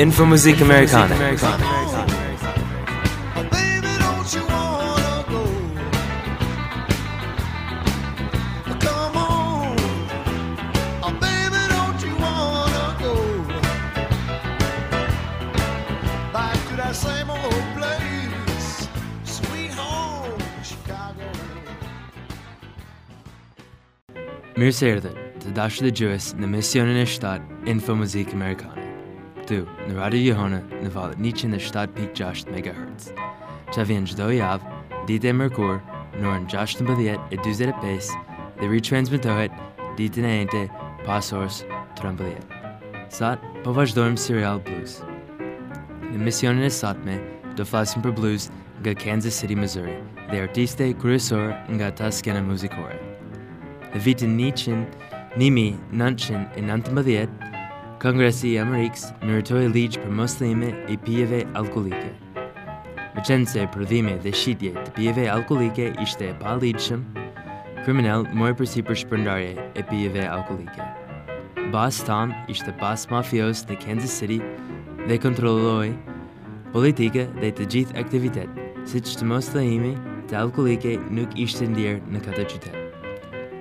Info Muzik Amerikane. Baby, don't you wanna go? Come on, oh, baby, don't you wanna go back to that same old place, sweet home, Chicago? Mir serde, de dashe de Jews na missionen in stad Info Muzik Amerikane. këtu në Radio Johana në valët 107.6 MHz. Që vjen çdo javë, ditë e mërkur, në orën 16:45 dhe ritransmitohet ditën e njëjtë pas orës 13. Sot po vazhdojmë Serial Blues. Në misionin e sotme do flasim për blues nga Kansas City, Missouri, dhe artiste kryesor nga ta skena muzikore. Në vitin 1900, 1919, Kongresi i Amerikës miratoi ligjë për mos dhime i pijeve alkoholike. Me qenë se prodhime dhe shitje të pijeve alkoholike ishte e pa ligjshëm, kriminal mori përsi për shpërndarje e pijeve alkoholike. Bas Tom ishte bas mafios në Kansas City dhe kontrolloi politike dhe të gjithë aktivitet, si që të mos të imi të alkoholike nuk ishte ndjerë në këtë qytet.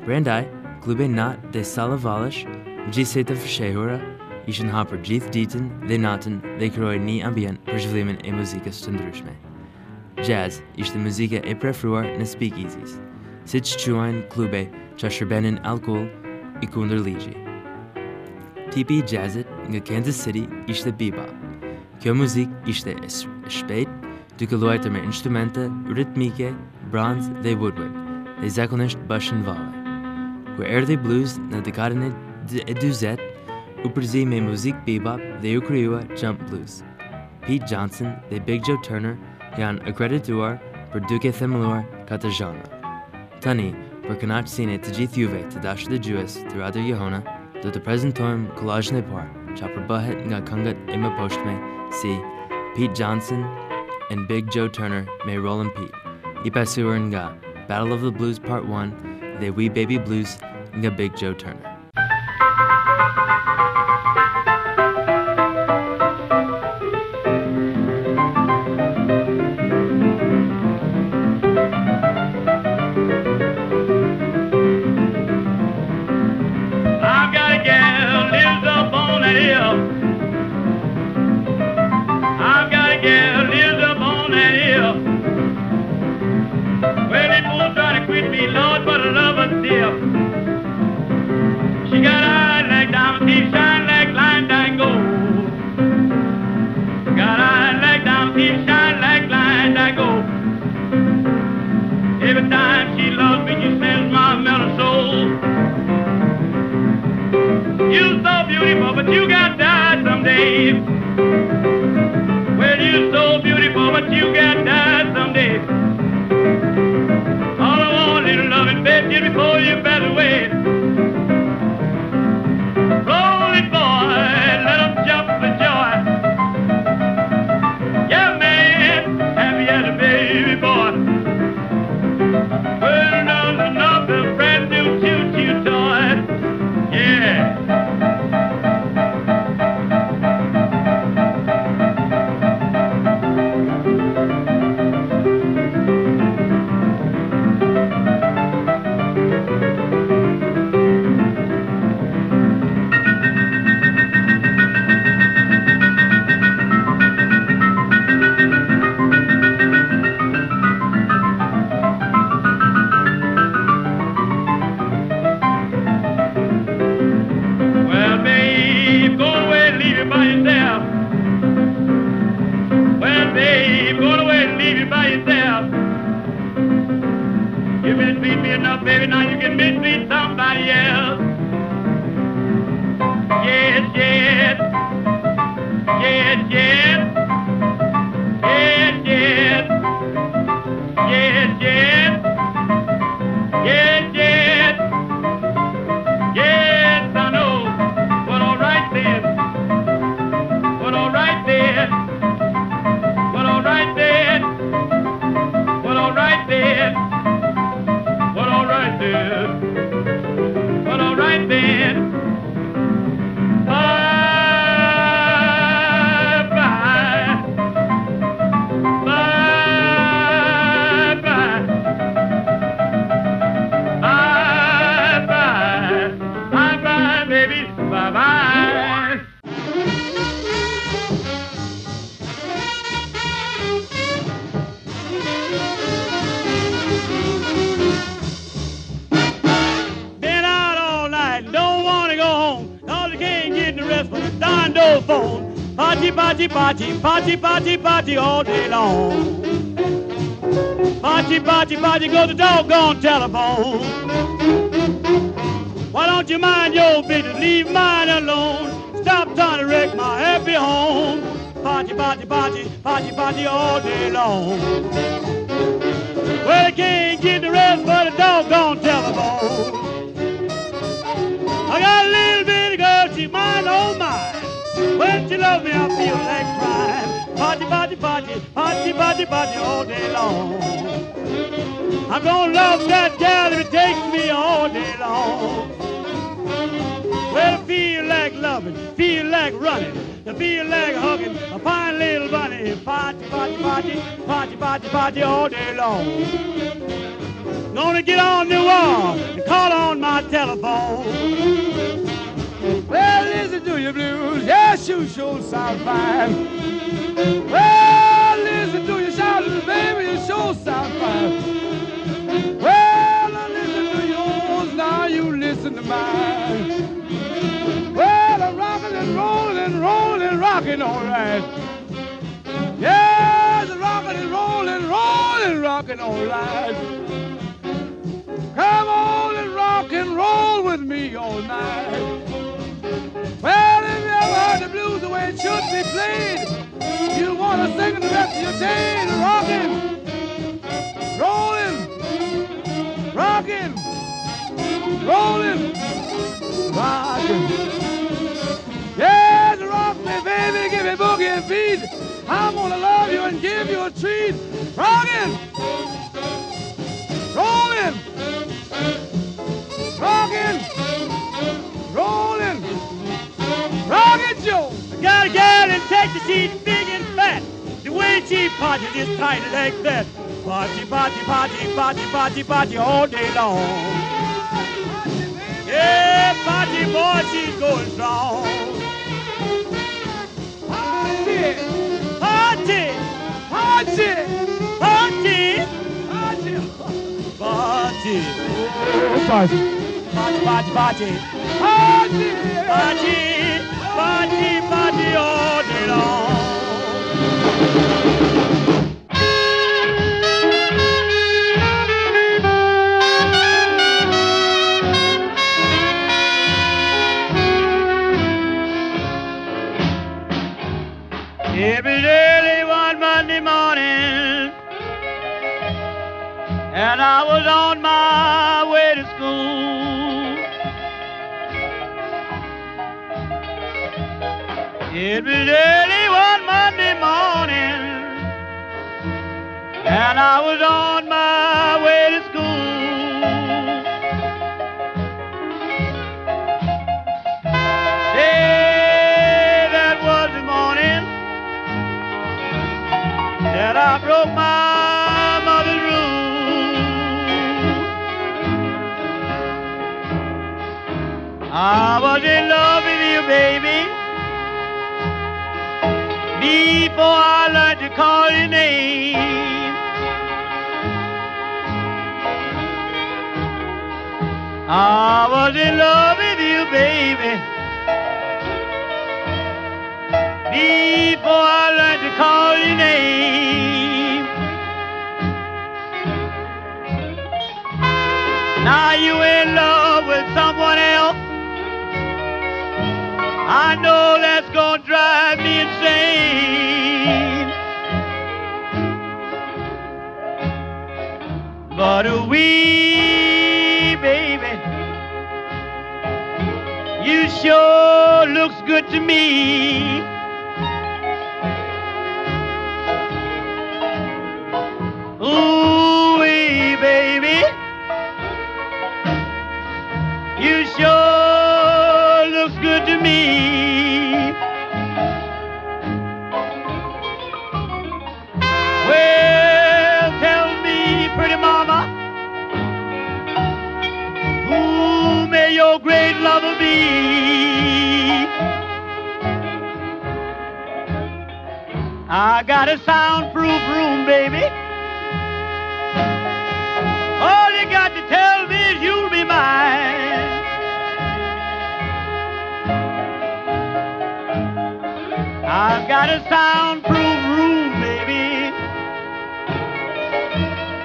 Brendaj, klube nat dhe sala valash, gjithsej të fshehura ishin hapur gjithë ditën dhe natën dhe krijoi një ambient për zhvillimin e muzikës të ndryshme. Jazz ishte muzika e preferuar në speakeasies, si që quajnë klube që shërbenin alkohol i kundër ligji. Tipi i jazzit nga Kansas City ishte bebop. Kjo muzik ishte e shpejt, duke luajtur me instrumente ritmike, bronze dhe woodwind, dhe zakonisht bashkë në vave. Kur erdhi blues në dekadën e 40, Upperzi me music Bebop, The Ukriwa Jump Blues. Pete Johnson, The Big Joe Turner, yan an acredituar por Duque Themeluar genre. Tani, por canach sine tiji thuve te dash de Jewess throughout the Yehona, do the presentorum collage ne par, chopper buhet nga kungat ima postme, si Pete Johnson and Big Joe Turner may roll in Pete. Ipasuar nga Battle of the Blues Part 1, The Wee Baby Blues nga Big Joe Turner. I've Party, party, party, party, party, all day long. Party, party, party, go to doggone telephone. Why don't you mind your business? Leave mine alone. Stop trying to wreck my happy home. Party, party, party, party, party all day long. Well, I can't get the rest but a doggone telephone. I got a little bitty girl, she mine, oh mine. When she love me, I feel like crying. Party, party, party, party, party, party all day long. I'm gonna love that gal if it takes me all day long. Well, feel like loving, feel like running, I feel like hugging a fine little bunny. Party, party, party, party, party, party all day long. Gonna get on the wall and call on my telephone. Well, listen to your blues, yes, you sure sound fine. Well, listen to your shouting, baby, you sure sound fine. Well, I listen to yours, now you listen to mine. Well, I'm rocking and rolling and rolling and rocking all right. Yes, I'm rocking and rolling, rolling, rocking all right. Come on and rock and roll with me all night. The blues the way it should be played, you want to sing the rest of your day. Rocking, rolling, rocking, rolling, rocking. Yes, rock me, baby, give me boogie and beat. I'm gonna love you and give you a treat. Rocking, rolling, rocking, rolling. Rocket Joe. I got a gal in Texas, she's big and fat. The way she parties is tight like that. Party, party, party, party, party, party all day long. Yeah, party boy, she's going strong. Party, party, party, party, party, party. Party. Party, party, party. Party, party, party, party Now you in love with someone else. I know that's gonna drive me insane. But we, baby, you sure looks good to me. I got a soundproof room, baby. All you got to tell me is you'll be mine. I've got a soundproof room, baby.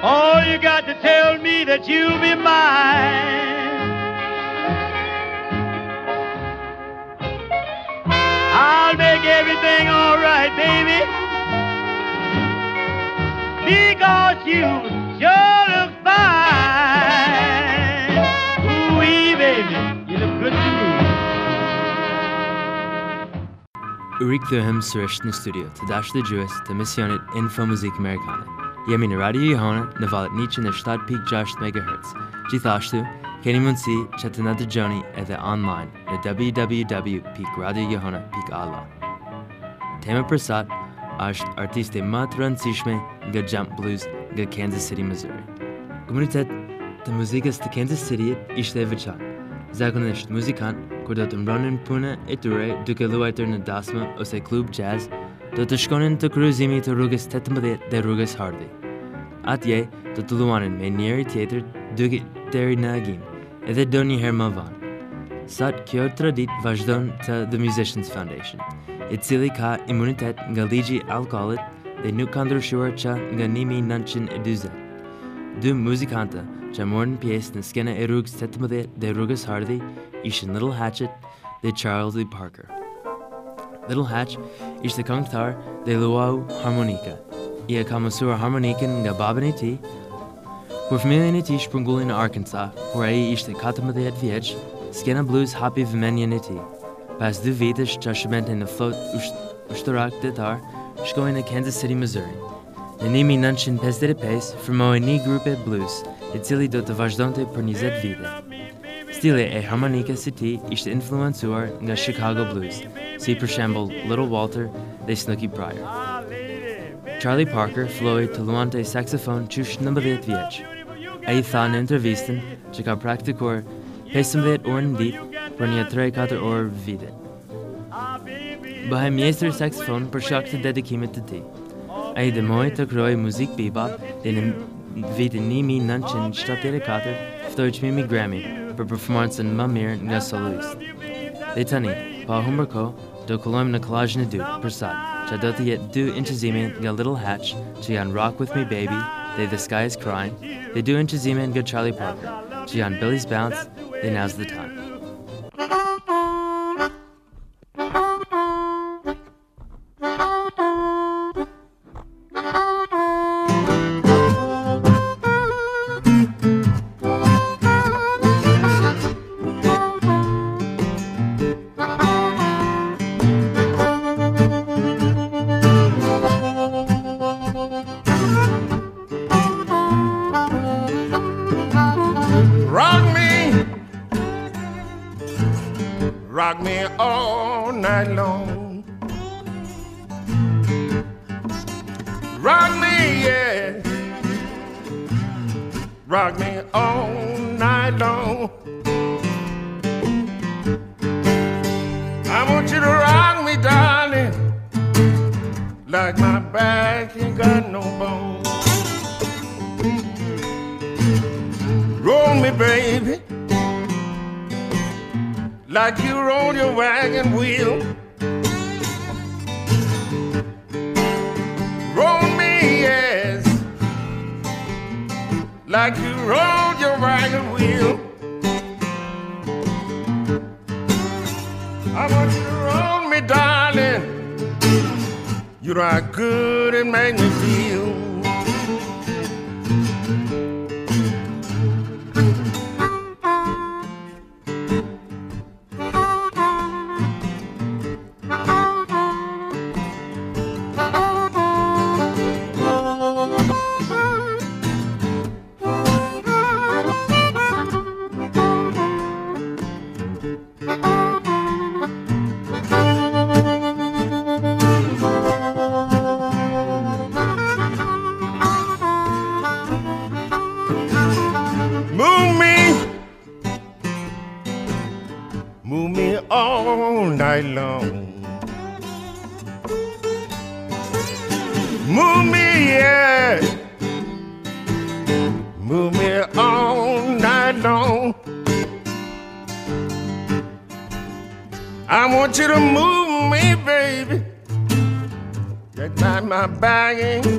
All you got to tell me that you'll be mine. I'll make everything all right, baby. Because you sure look fine. Ooh, baby, you look good to me. Urik Thuhem Surish na studio, ta dash de Jewis, ta Info Muzik Amerikane. Yemi na Radio Jehona, Navalet Nietzsche na Stad Peak Josh MHz. Jithashtu, Keni mundësi që të në dëgjoni edhe online në www.radiojohana.alla Tema për sot është artiste më të rëndësishme nga Jump Blues nga Kansas City, Missouri. Komunitet të muzikës të Kansas City ishte e veçantë. Zakonisht muzikan, kur do të mbronin punë e tyre duke luajtur në dasmë ose klub jazz, do të shkonin të kryuzimi të rrugës 18 dhe rrugës Hardy. Atje do të luanin me njëri tjetër duke deri në agim. Nagin, Ede Doni Hermavan. Sat Kyo Tradit Vajdon to the Musicians Foundation. Itzili ka immunitet galigi alcoholit, de Nukandur Shuarcha ganimi nanchin eduzet. Du musikanta, Jamorn pies na skena erugs tetamade de Rugas Hardy, Ishin Little Hatchet, de Charles Lee Parker. Little Hatch is the kongtar de luau harmonica. Ia kamasura harmonican ga babaniti, Por familianity sprungul in Arkansas, por aí is de katamade et skena blues happy vimenianity. Pas du vidish judgment in the float ushtarak ditar, shko in Kansas City, Missouri. The nimi nunchin pes de pes, formo ni grupe blues, itzili do te vajdonte per nizet vide. Stile e harmonica city is the influencer nga Chicago blues. See per Little Walter, de Snooky Pryor. Charlie Parker, Floyd, Tuluante saxophone, chush number viet viech. Ei than intervisten, chica practicor, pesum viet oren dit, per nia tre kater or vide. Behem meester saxophone per shakte dedikimet te ti. Ei de moi te kroi muziek bebop, den vide ni mi nunchin statere kater, ftoich mi mi Grammy, per performance in mamir nga soloist. De tani, pa humberko, do kolom na collage na du, persad. Chadoti yet do inchazime ga little hatch, chian rock with me baby, they the sky is crying, they do inchazime and good Charlie Parker, chian Billy's bounce, they now's the time. lagging.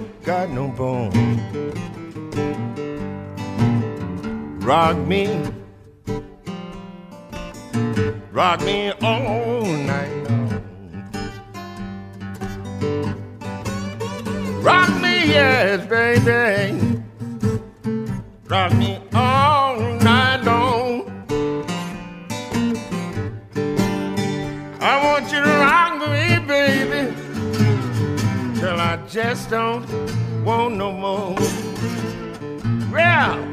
Yeah.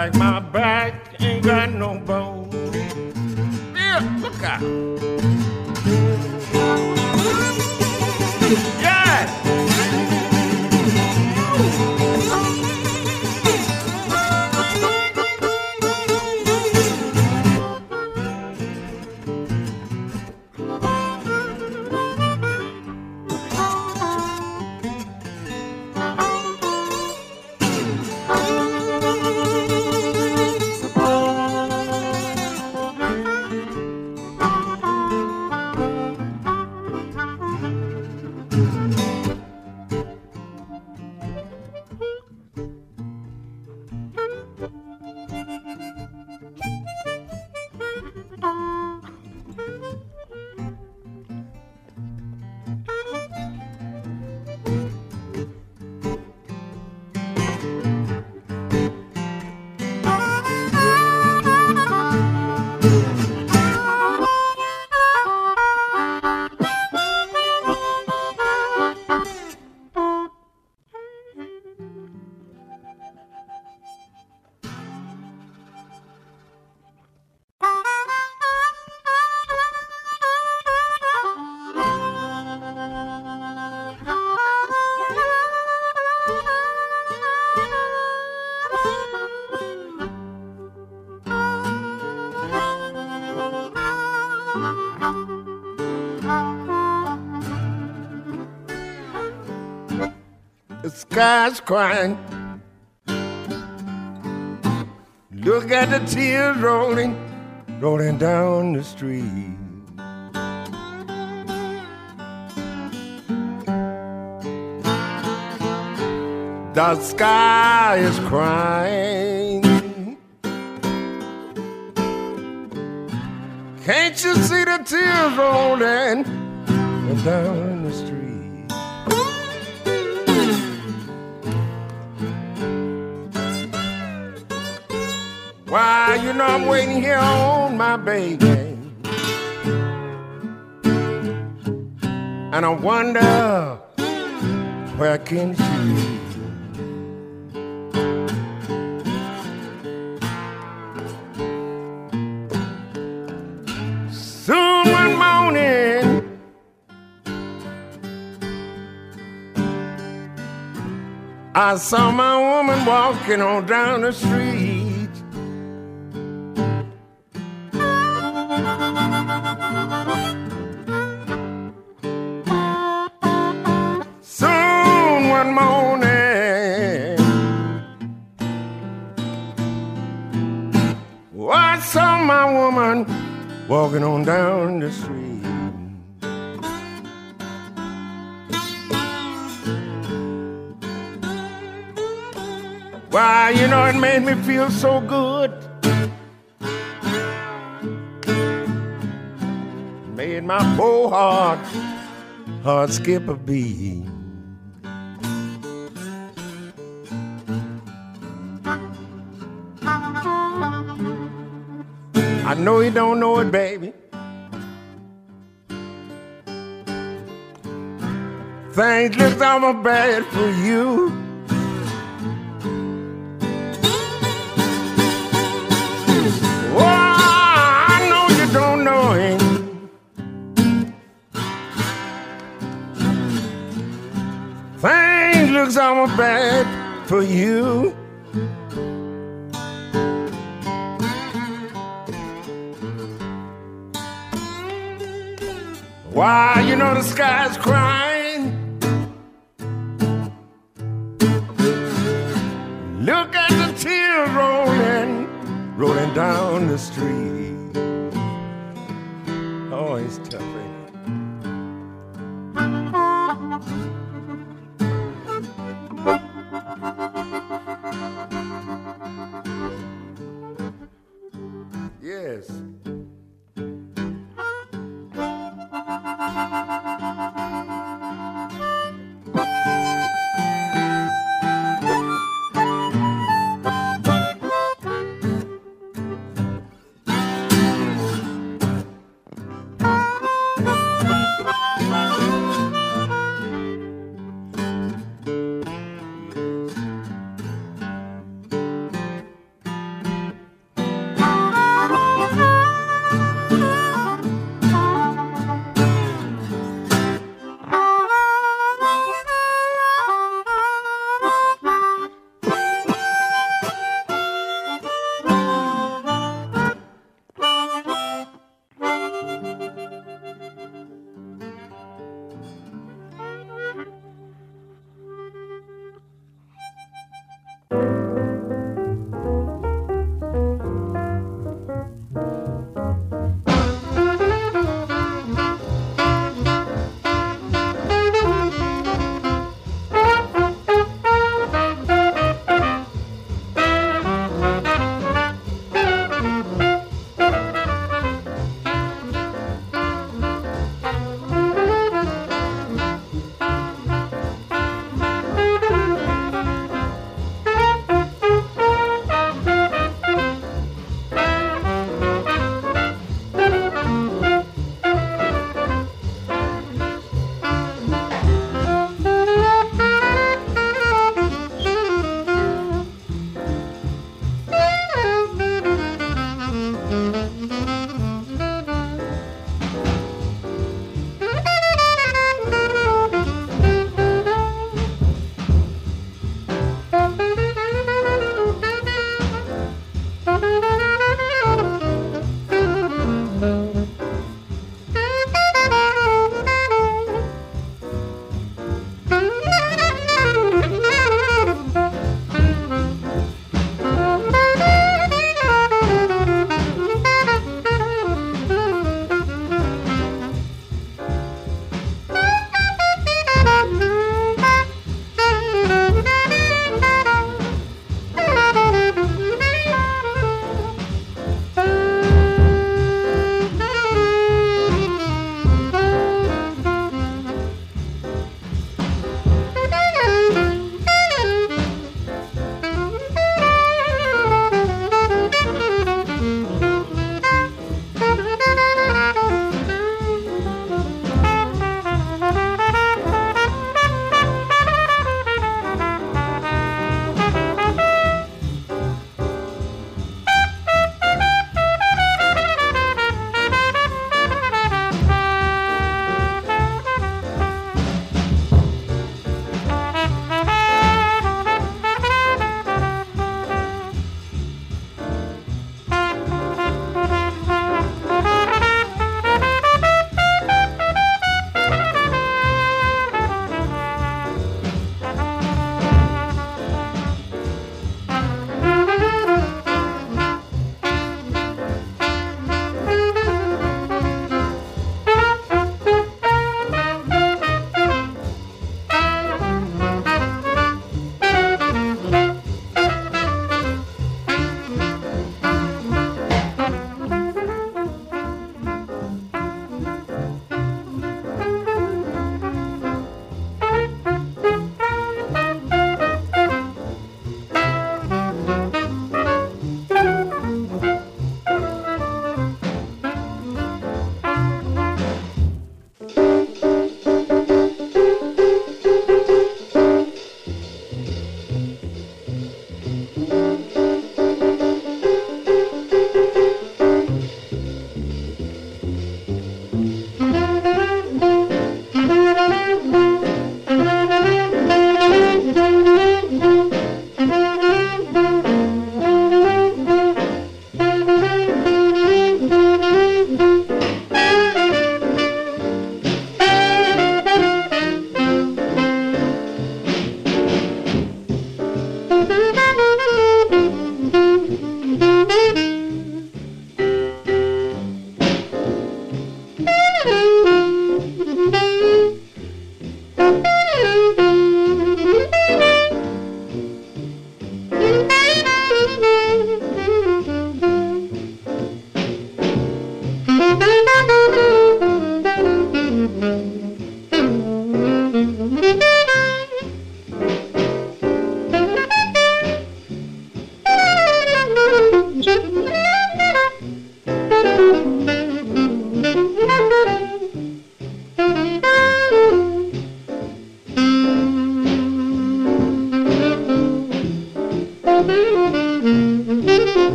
like my brother. eyes crying. Look at the tears rolling, rolling down the street. The sky is crying. Can't you see the tears rolling down? know I'm waiting here on my baby. And I wonder where can she Soon one morning, I saw my woman walking on down the street. Walking on down the street. Why, you know, it made me feel so good. Made my poor heart, heart skip a beat. I know you don't know it, baby. Things look awful bad for you. Oh, I know you don't know him. Things looks awful bad for you. Why, you know the sky's crying. Look at the tears rolling, rolling down the street. Oh, it's tough, ain't? Yes. Thank you.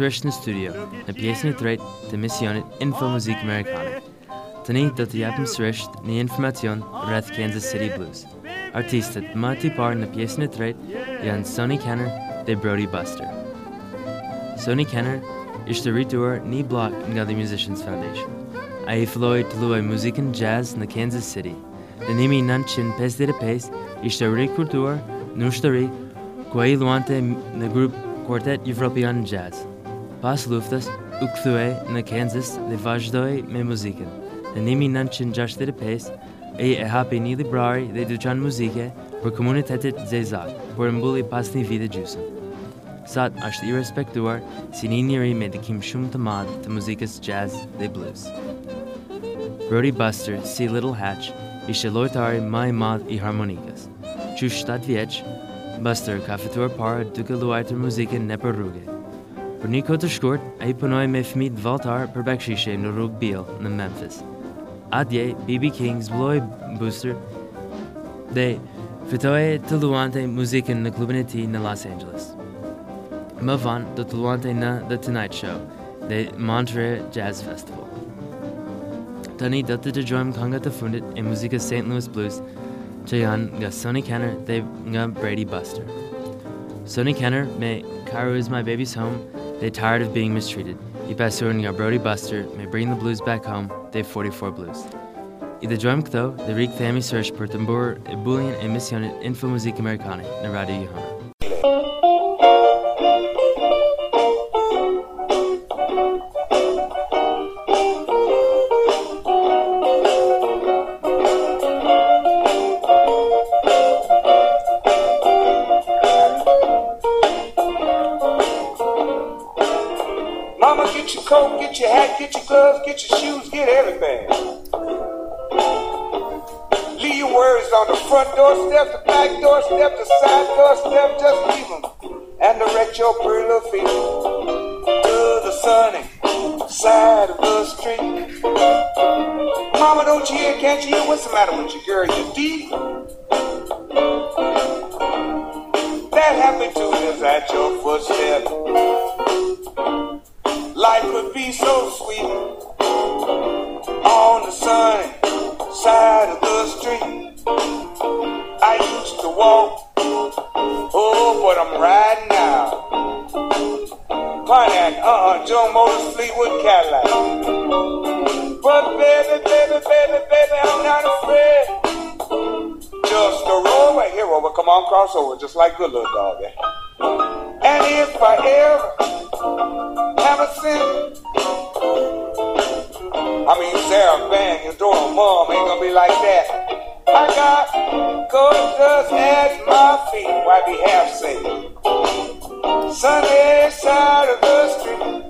Në studio, në pjesën e tretë të misionit Info Muzik Amerikane. Tani do të japim sërish një informacion rreth Kansas City Blues. Artistët më të parë në pjesën e tretë janë Sonny Kenner dhe Brody Buster. Sonny Kenner ishte rrituar një blok nga The Musicians Foundation. A i filloi të luaj muzikën jazz në Kansas City. Në 1955 ishte rekrutuar në ushtëri ku a i luante në grup Quartet Evropian Jazz. Pas luftës, u kthye në Kansas dhe vazhdoi me muzikën. Në 1965, ai e hapi një librari dhe dyqan muzike për komunitetit zezak, por mbulli pas një vite gjysmë. Sot është i respektuar si një njëri me dikim shumë të madh të muzikës jazz dhe blues. Brody Buster, si Little Hatch, ishte lojtari më i madh i harmonikës. Që 7 vjeç, Buster ka fituar para duke luajtur muzikën në për rrugë. Për një kohë të shkurt, a i punoj me fëmijë të valltar për bekshishe në rrugë Beale Memphis. Atje, B.B. Kings zbloj Buster dé fitoi të luante muzikën në klubin e Los Angeles. Më vonë do në The Tonight Show dhe Monterey Jazz Festival. Tani do të dëgjojmë këngët e fundit e muzikës St. Louis Blues janë nga Sonny Kenner dhe nga Brody Buster. Sonny Kenner me Cairo is my baby's home dhe Tired of being mistreated. I pasur nga Brody Buster may Bring the Blues Back Home dhe 44 Blues. I dhe gjojmë këto dhe rikë themi sërsh për të mburë e bullin e misionit Info Muzik Amerikane në Radio your get your hat, get your gloves, get your shoes, get everything. Leave your worries on the front doorstep, the back doorstep, the side doorstep, just leave them. And direct your pretty little feet to the sunny side of the street. Mama, don't you hear, can't you hear? What's the matter with you, girl? You deep? That happy tune is at your footstep. Life would be so sweet on the sunny side of the street. I used to walk, oh, but I'm riding now. Pontiac, uh-uh, Joe Motors, Fleetwood, Cadillac. But baby, baby, baby, baby, I'm not afraid. Just a rover, here over, come on, cross over, just like good little dog. And if I ever have a sin. I mean, Sarah bang your door, mom ain't gonna be like that. I got good just at my feet, why be half saved? Sunday side of the street.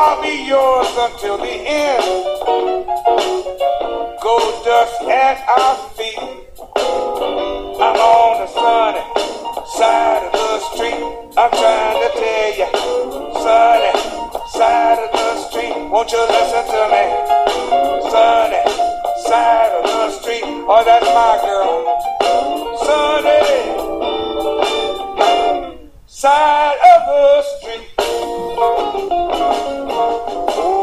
I'll be yours until the end. Gold dust at our feet. I'm on the sunny side of the street. I'm trying to tell you, sunny side of the street. Won't you listen to me? Sunny side of the street. Oh, that's my girl. Sunny side of the street. Oh,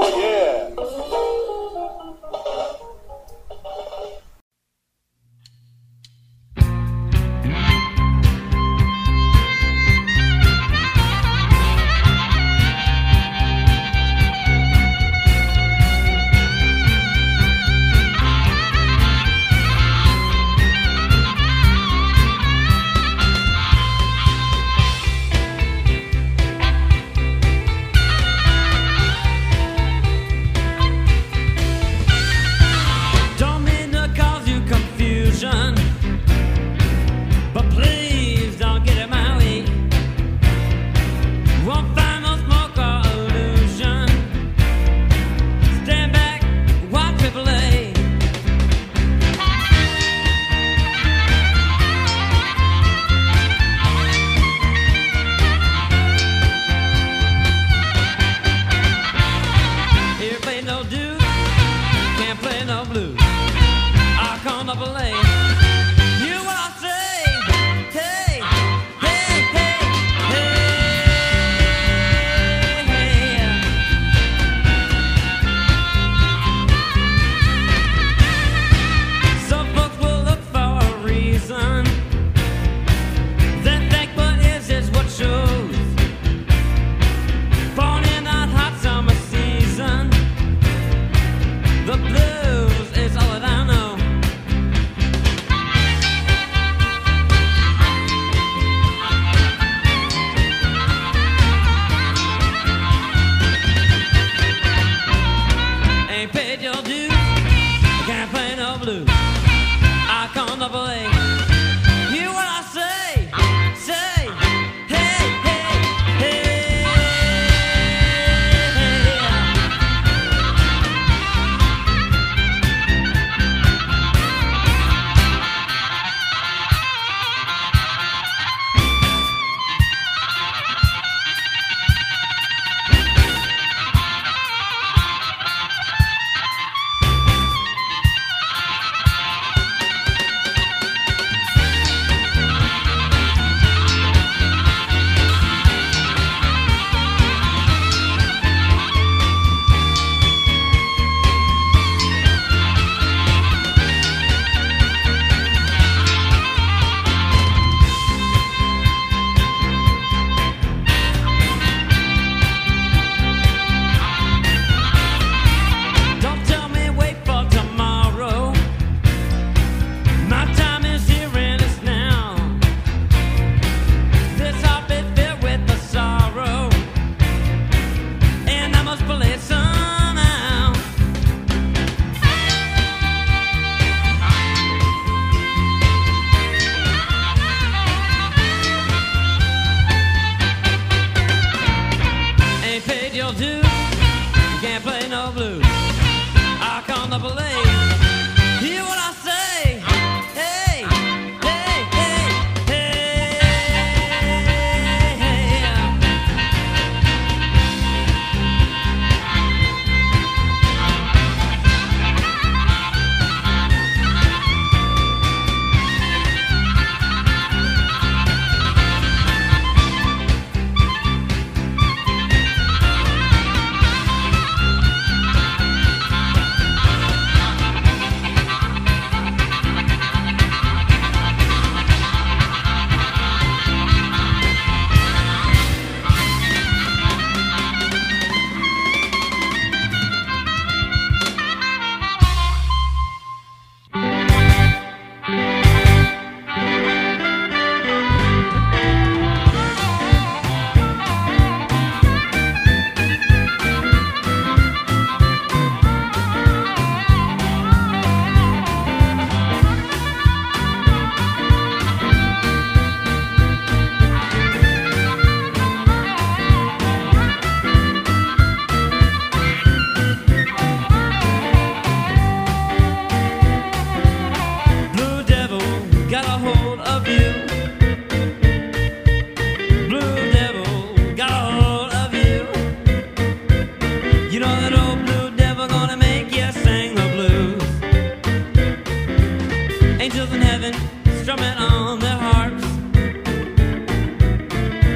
strumming on their harps.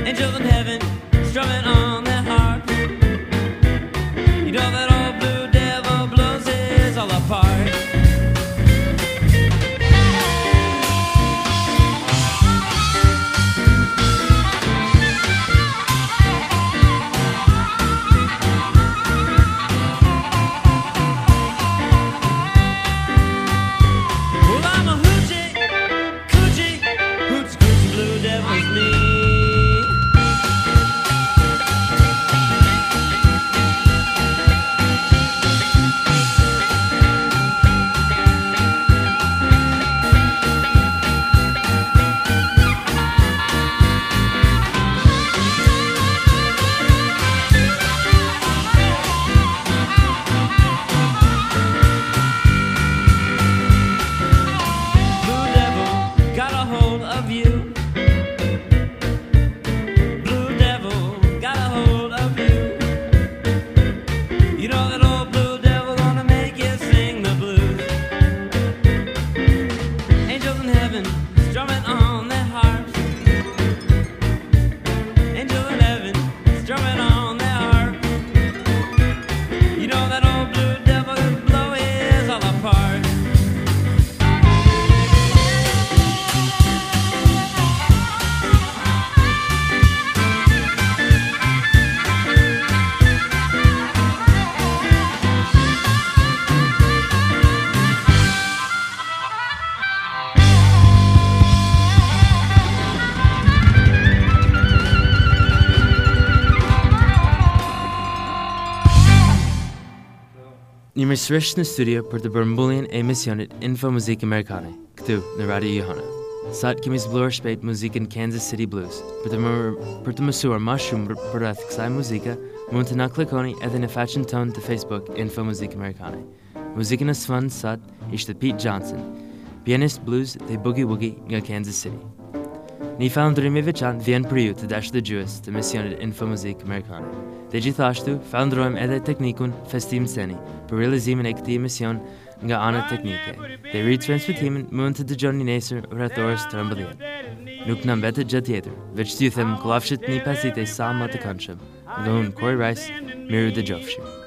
Angels in heaven Ní mar sris na studio per de burmbulíon émissionit Info Muzik Amerikane, Ctú na Radio Jehona. Sat kimis blur speit Musik in Kansas City Blues, per de de masur mushroom per ath xai musika, munta na cliconi edin a fashion tone to Facebook Info Muzik Amerikane. Musik in a svan sat is de Pete Johnson, pianist blues de Boogie Woogie nga Kansas City. Në i falëndërim i veçantë vjen për ju të dashë dëgjues të misionit Infomuzik Amerikan. Dhe gjithashtu, falënderojmë edhe teknikun Festim Seni për realizimin e këtij mision nga ana teknike. Dhe ritransmitimin mund të dëgjoni nesër rreth orës 13. Nuk na mbetet gjë tjetër, veç t'ju them kollafshit një pasit sa më të këndshëm. Nga unë Kori Rice, miru dëgjofshim.